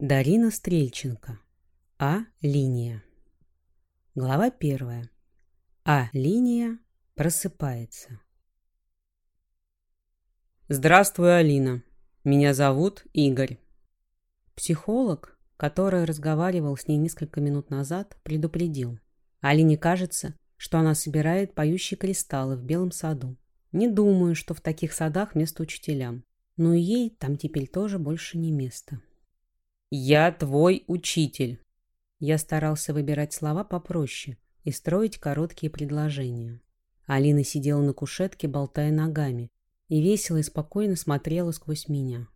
Дарина Стрельченко. А-линия. Глава первая. А-линия просыпается. Здравствуй, Алина. Меня зовут Игорь. Психолог, который разговаривал с ней несколько минут назад, предупредил. Алине кажется, что она собирает поющие кристаллы в белом саду. Не думаю, что в таких садах место учителям. Но ей там теперь тоже больше не место. «Я твой учитель». Я старался выбирать слова попроще и строить короткие предложения. Алина сидела на кушетке, болтая ногами, и весело и спокойно смотрела сквозь меня.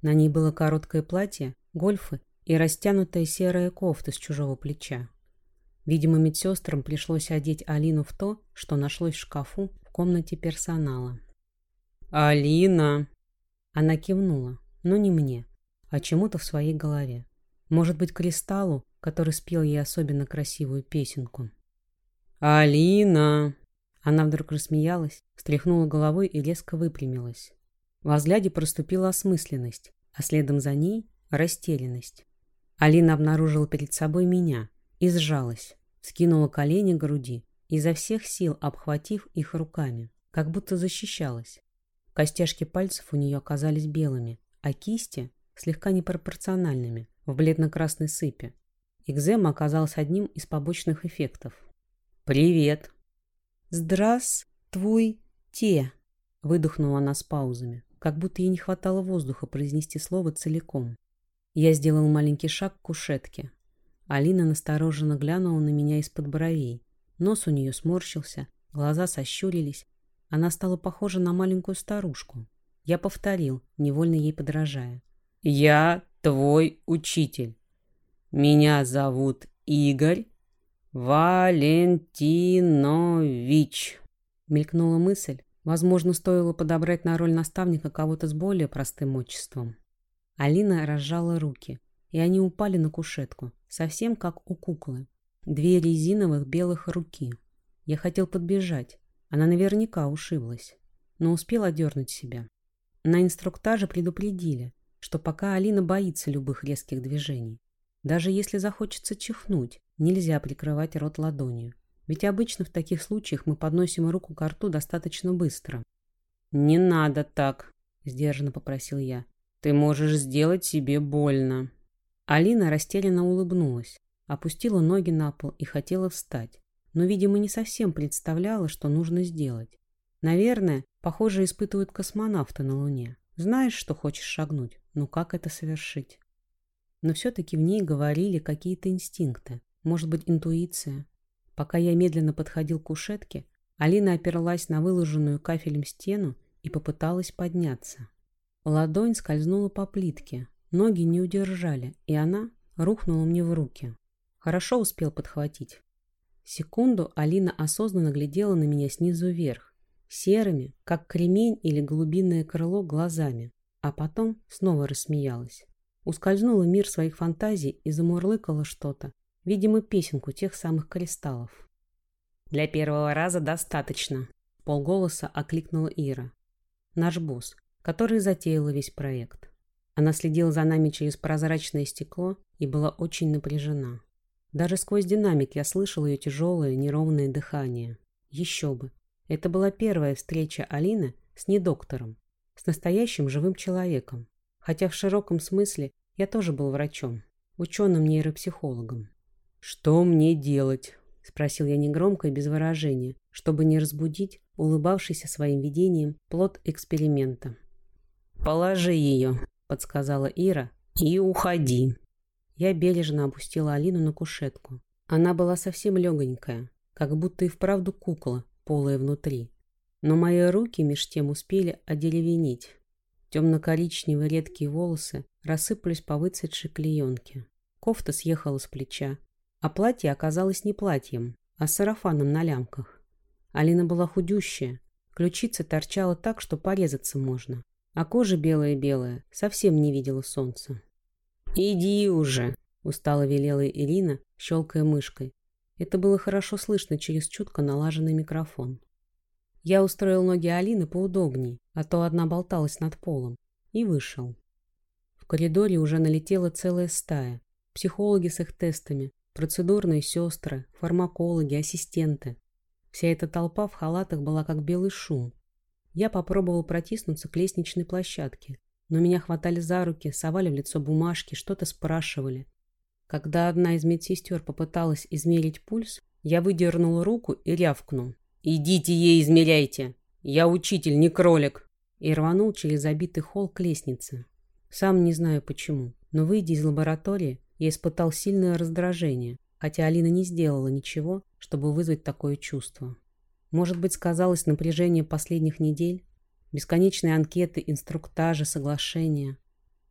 На ней было короткое платье, гольфы и растянутая серая кофта с чужого плеча. Видимо, медсестрам пришлось одеть Алину в то, что нашлось в шкафу в комнате персонала. «Алина!» Она кивнула, но не мне, а чему-то в своей голове. Может быть, Кристаллу, который спел ей особенно красивую песенку. «Алина!» Она вдруг рассмеялась, встряхнула головой и резко выпрямилась. Во взгляде проступила осмысленность, а следом за ней – растерянность. Алина обнаружила перед собой меня и сжалась, скинула колени к груди, изо всех сил обхватив их руками, как будто защищалась. Костяшки пальцев у нее оказались белыми, а кисти слегка непропорциональными, в бледно-красной сыпи. Экзема оказалась одним из побочных эффектов. «Привет!» «Здравствуйте!» выдохнула она с паузами, как будто ей не хватало воздуха произнести слово целиком. Я сделал маленький шаг к кушетке. Алина настороженно глянула на меня из-под бровей. Нос у нее сморщился, глаза сощурились. Она стала похожа на маленькую старушку. Я повторил, невольно ей подражая. Я твой учитель. Меня зовут Игорь Валентинович. Мелькнула мысль. Возможно, стоило подобрать на роль наставника кого-то с более простым отчеством. Алина разжала руки, и они упали на кушетку, совсем как у куклы. Две резиновых белых руки. Я хотел подбежать. Она наверняка ушиблась, но успел одернуть себя. На инструктаже предупредили, что пока Алина боится любых резких движений. Даже если захочется чихнуть, нельзя прикрывать рот ладонью. Ведь обычно в таких случаях мы подносим руку к рту достаточно быстро. «Не надо так», — сдержанно попросил я. «Ты можешь сделать себе больно». Алина растерянно улыбнулась, опустила ноги на пол и хотела встать, но, видимо, не совсем представляла, что нужно сделать. Наверное, похоже, испытывают космонавты на Луне. Знаешь, что хочешь шагнуть, но как это совершить? Но все-таки в ней говорили какие-то инстинкты, может быть, интуиция. Пока я медленно подходил к кушетке, Алина оперлась на выложенную кафелем стену и попыталась подняться. Ладонь скользнула по плитке, ноги не удержали, и она рухнула мне в руки. Хорошо успел подхватить. Секунду Алина осознанно глядела на меня снизу вверх, серыми, как кремень или голубиное крыло, глазами, а потом снова рассмеялась. Ускользнула мир своих фантазий и замурлыкала что-то, видимо, песенку тех самых кристаллов. «Для первого раза достаточно», — полголоса окликнула Ира. Наш босс, который затеяла весь проект. Она следила за нами через прозрачное стекло и была очень напряжена. Даже сквозь динамик я слышал ее тяжелое, неровное дыхание. Еще бы. Это была первая встреча Алины с недоктором, с настоящим живым человеком. Хотя в широком смысле я тоже был врачом, ученым-нейропсихологом. «Что мне делать?» – спросил я негромко и без выражения, чтобы не разбудить улыбавшийся своим видением плод эксперимента. «Положи ее», – подсказала Ира, – «и уходи». Я бережно опустила Алину на кушетку. Она была совсем легонькая, как будто и вправду кукла, полое внутри. Но мои руки меж тем успели одеревенеть. Темно-коричневые редкие волосы рассыпались по выцветшей клеенке. Кофта съехала с плеча, а платье оказалось не платьем, а сарафаном на лямках. Алина была худющая, ключица торчала так, что порезаться можно, а кожа белая-белая, совсем не видела солнца. «Иди уже!» — устало велела Ирина, щелкая мышкой, это было хорошо слышно через чутко налаженный микрофон. Я устроил ноги Алины поудобней, а то одна болталась над полом, и вышел. В коридоре уже налетела целая стая. Психологи с их тестами, процедурные сестры, фармакологи, ассистенты. Вся эта толпа в халатах была как белый шум. Я попробовал протиснуться к лестничной площадке, но меня хватали за руки, совали в лицо бумажки, что-то спрашивали. Когда одна из медсестер попыталась измерить пульс, я выдернул руку и рявкнул. «Идите ей измеряйте! Я учитель, не кролик!» И рванул через забитый холл к лестнице. Сам не знаю почему, но выйдя из лаборатории, я испытал сильное раздражение, хотя Алина не сделала ничего, чтобы вызвать такое чувство. Может быть, сказалось напряжение последних недель? Бесконечные анкеты, инструктажи, соглашения.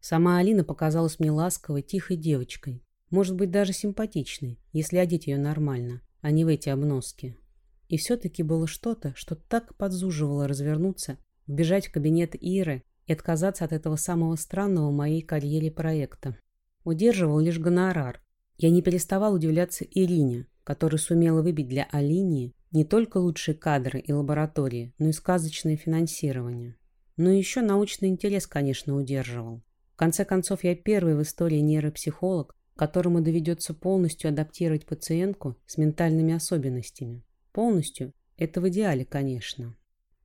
Сама Алина показалась мне ласковой, тихой девочкой. Может быть, даже симпатичной, если одеть ее нормально, а не в эти обноски. И все-таки было что-то, что так подзуживало развернуться, вбежать в кабинет Иры и отказаться от этого самого странного в моей карьере проекта. Удерживал лишь гонорар. Я не переставал удивляться Ирине, которая сумела выбить для Алинии не только лучшие кадры и лаборатории, но и сказочное финансирование. Но еще научный интерес, конечно, удерживал. В конце концов, я первый в истории нейропсихолог, которому доведется полностью адаптировать пациентку с ментальными особенностями. Полностью – это в идеале, конечно.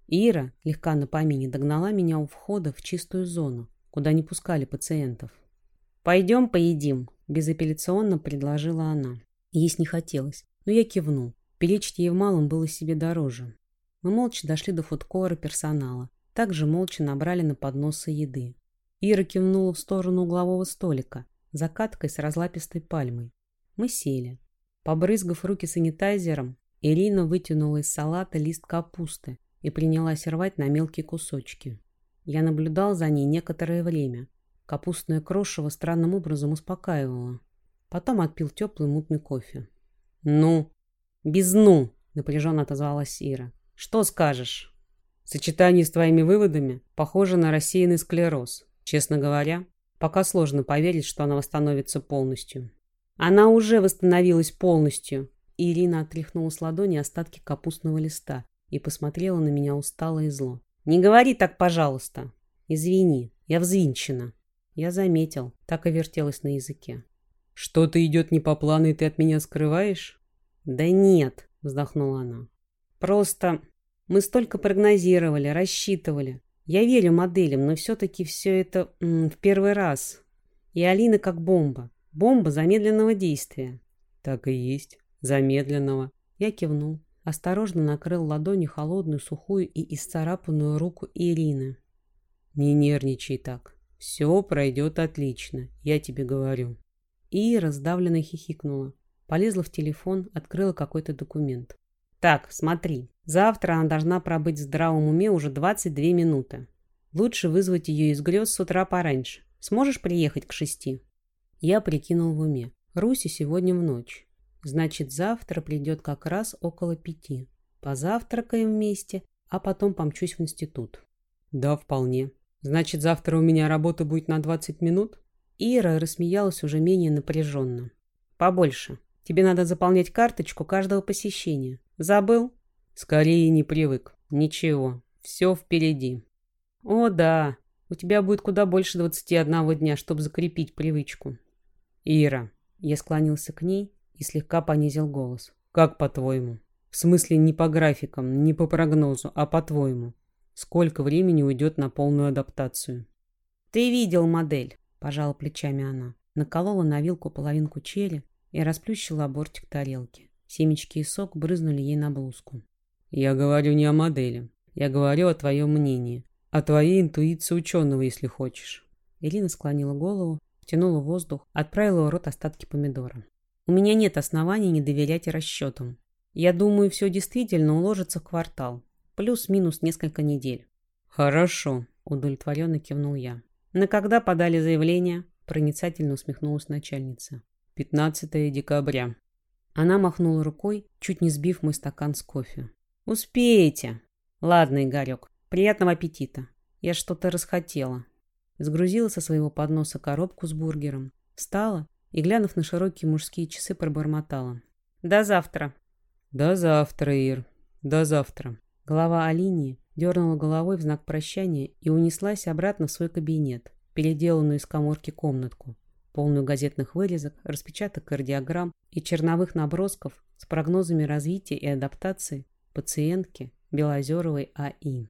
Ира, легка на помине, догнала меня у входа в чистую зону, куда не пускали пациентов. «Пойдем поедим», – безапелляционно предложила она. Есть не хотелось, но я кивнул. Перечить ей в малом было себе дороже. Мы молча дошли до фудкора персонала. Также молча набрали на подносы еды. Ира кивнула в сторону углового столика, закаткой с разлапистой пальмой. Мы сели. Побрызгав руки санитайзером, Ирина вытянула из салата лист капусты и принялась рвать на мелкие кусочки. Я наблюдал за ней некоторое время, Капустное крошево странным образом успокаивало. Потом отпил теплый мутный кофе. «Ну?» «Без «ну», — напряженно отозвалась Ира. «Что скажешь?» «Сочетание с твоими выводами похоже на рассеянный склероз. Честно говоря, пока сложно поверить, что она восстановится полностью». «Она уже восстановилась полностью!» Ирина отряхнула с ладони остатки капустного листа и посмотрела на меня устало и зло. «Не говори так, пожалуйста!» «Извини, я взвинчена». Я заметил, так и вертелось на языке. «Что-то идет не по плану, и ты от меня скрываешь?» «Да нет», — вздохнула она. «Просто мы столько прогнозировали, рассчитывали. Я верю моделям, но все-таки все это м, в первый раз. И Алина как бомба. Бомба замедленного действия». «Так и есть. Замедленного». Я кивнул. Осторожно накрыл ладонью холодную, сухую и исцарапанную руку Ирины. «Не нервничай так. Все пройдет отлично, я тебе говорю. И раздавленно хихикнула. Полезла в телефон, открыла какой-то документ. Так, смотри. Завтра она должна пробыть в здравом уме уже 22 минуты. Лучше вызвать ее из грез с утра пораньше. Сможешь приехать к шести? Я прикинул в уме. Руси сегодня в ночь. Значит, завтра придет как раз около пяти. Позавтракаем вместе, а потом помчусь в институт. Да, вполне. Значит, завтра у меня работа будет на 20 минут? Ира рассмеялась уже менее напряженно. Побольше. Тебе надо заполнять карточку каждого посещения. Забыл? Скорее не привык. Ничего. Все впереди. О, да. У тебя будет куда больше 21 дня, чтобы закрепить привычку. Ира. Я склонился к ней и слегка понизил голос. Как по-твоему? В смысле не по графикам, не по прогнозу, а по-твоему. Сколько времени уйдет на полную адаптацию? «Ты видел модель», – пожала плечами она. Наколола на вилку половинку черри и расплющила бортик тарелки. Семечки и сок брызнули ей на блузку. «Я говорю не о модели. Я говорю о твоем мнении. О твоей интуиции ученого, если хочешь». Ирина склонила голову, втянула воздух, отправила в рот остатки помидора. «У меня нет оснований не доверять расчетам. Я думаю, все действительно уложится в квартал. Плюс-минус несколько недель. «Хорошо», — удовлетворенно кивнул я. «На когда подали заявление?» Проницательно усмехнулась начальница. «15 декабря». Она махнула рукой, чуть не сбив мой стакан с кофе. «Успеете!» «Ладно, Игорек, приятного аппетита. Я что-то расхотела». Сгрузила со своего подноса коробку с бургером, встала и, глянув на широкие мужские часы, пробормотала. «До завтра». «До завтра, Ир. До завтра». Голова Алинии дернула головой в знак прощания и унеслась обратно в свой кабинет. переделанную из коморки комнатку, полную газетных вырезок, распечаток кардиограмм и черновых набросков с прогнозами развития и адаптации пациентки Белозеровой А.И.